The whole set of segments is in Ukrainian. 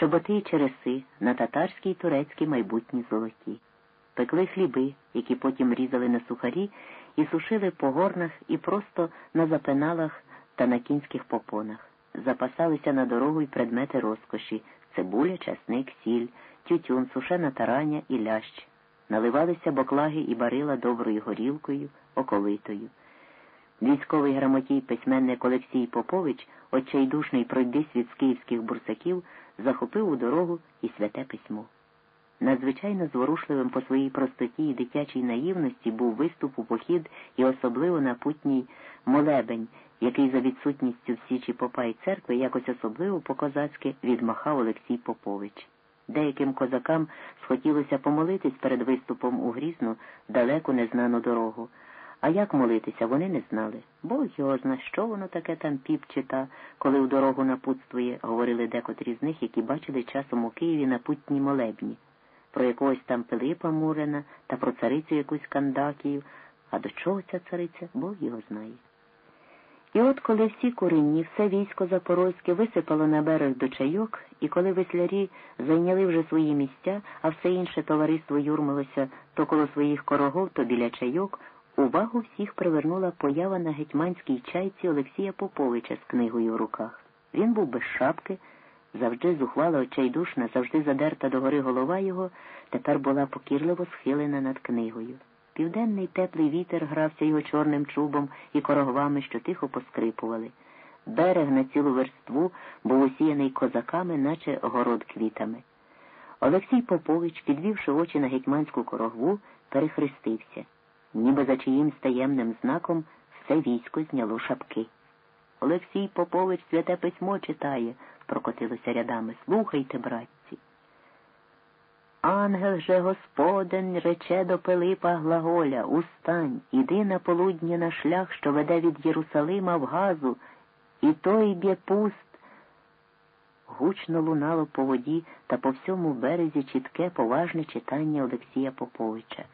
чоботи й череси на татарській й турецькій майбутні золоті. Пекли хліби, які потім різали на сухарі і сушили по горнах і просто на запеналах та на кінських попонах. Запасалися на дорогу й предмети розкоші цибуля, часник, сіль, тютюн, сушена тараня і лящ. Наливалися боклаги і барила доброю горілкою, оковитою. Військовий грамотій письменник Олексій Попович, отчайдушний пройдисвіт з київських бурсаків, захопив у дорогу і святе письмо. Надзвичайно зворушливим по своїй простоті і дитячій наївності був виступ у похід і особливо на путній молебень, який за відсутністю в Січі попа і церкви якось особливо по-козацьки відмахав Олексій Попович. Деяким козакам схотілося помолитись перед виступом у грізну далеку незнану дорогу. А як молитися, вони не знали. Бог його зна, що воно таке там піп чита, коли в дорогу напутствує, говорили декотрі з них, які бачили часом у Києві напутні молебні, про якогось там Пилипа Мурина та про царицю якусь Кандакію. А до чого ця цариця, Бог його знає. І от коли всі курені, все військо Запорозьке висипало на берег до чайок, і коли веслярі зайняли вже свої місця, а все інше товариство юрмилося то коло своїх корогов, то біля чайок, увагу всіх привернула поява на гетьманській чайці Олексія Поповича з книгою в руках. Він був без шапки, завжди зухвала очайдушна, завжди задерта догори голова його, тепер була покірливо схилена над книгою. Південний теплий вітер грався його чорним чубом і корогвами, що тихо поскрипували. Берег на цілу верству був усіяний козаками, наче город квітами. Олексій Попович, підвівши очі на гетьманську корогву, перехрестився. Ніби за чиїмсь таємним знаком все військо зняло шапки. Олексій Попович святе письмо читає, прокотилося рядами. Слухайте, братці. Ангел же Господен рече до Пилипа Глаголя Устань, іди на полудня на шлях, що веде від Єрусалима в газу, і той б'є пуст. Гучно лунало по воді та по всьому березі чітке, поважне читання Олексія Поповича.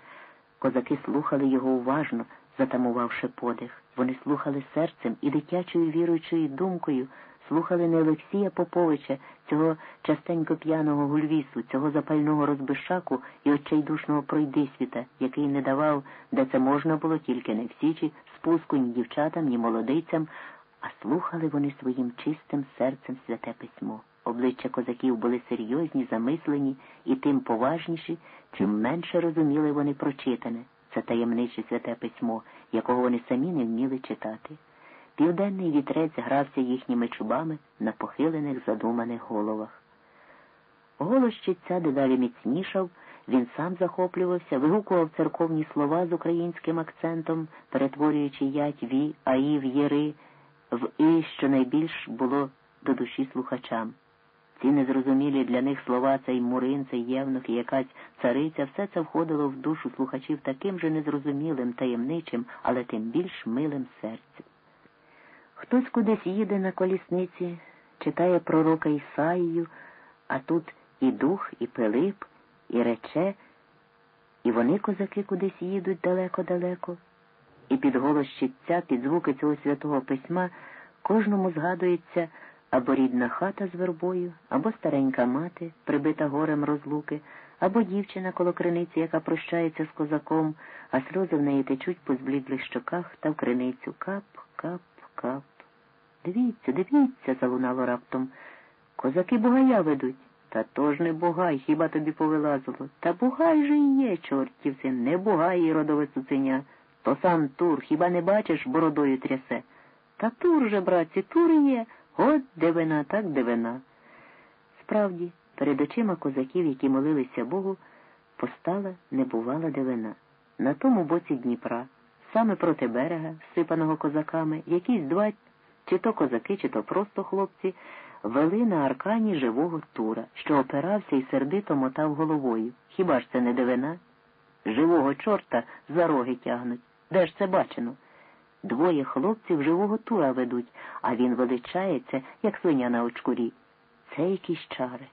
Козаки слухали його уважно, затамувавши подих. Вони слухали серцем і дитячою віруючою думкою слухали не Олексія Поповича, цього частенько п'яного гульвісу, цього запального розбишаку і отчайдушного пройдисвіта, який не давав, де це можна було тільки не в січі, спуску ні дівчатам, ні молодицям, а слухали вони своїм чистим серцем святе письмо. Обличчя козаків були серйозні, замислені і тим поважніші, чим менше розуміли вони прочитане. Це таємниче святе письмо, якого вони самі не вміли читати. Південний вітрець грався їхніми чубами на похилених задуманих головах. Голос щитця дедалі міцнішав, він сам захоплювався, вигукував церковні слова з українським акцентом, перетворюючи ять ві, аї в єри, в і, що найбільш було до душі слухачам. Ці незрозумілі для них слова, цей мурин, цей євнух і якась цариця, все це входило в душу слухачів таким же незрозумілим, таємничим, але тим більш милим серцем. Хтось кудись їде на колісниці, читає пророка Ісаїю, а тут і дух, і Пилип, і рече, і вони, козаки, кудись їдуть далеко-далеко, і під голос щитця, під звуки цього святого письма кожному згадується або рідна хата з вербою, або старенька мати, прибита горем розлуки, або дівчина коло криниці, яка прощається з козаком, а сльози в неї течуть по зблідлих щоках та в криницю кап, кап кап. Дивіться, дивіться, залунало раптом. Козаки бугая ведуть. Та то ж не бугай, хіба тобі повилазило. Та бугай же і є, чортів син, не бугай і родове цуценя. То сам тур, хіба не бачиш, бородою трясе. Та тур же, братці, тур є. От дивина, так дивина. Справді, перед очима козаків, які молилися Богу, постала небувала дивина. На тому боці Дніпра саме проти берега, сипаного козаками, якісь два, чи то козаки, чи то просто хлопці, вели на аркані живого тура, що опирався і сердито мотав головою. Хіба ж це не дивина? Живого чорта за роги тягнуть. Де ж це бачено? Двоє хлопців живого тура ведуть, а він величається, як свиня на очкурі. Це якісь чари.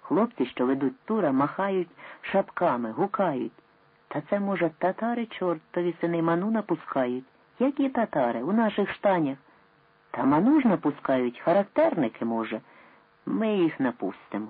Хлопці, що ведуть тура, махають шапками, гукають. Та це, може, татари чортові сини ману напускають. Які татари? У наших штанях. Та ману ж напускають, характерники, може. Ми їх напустимо.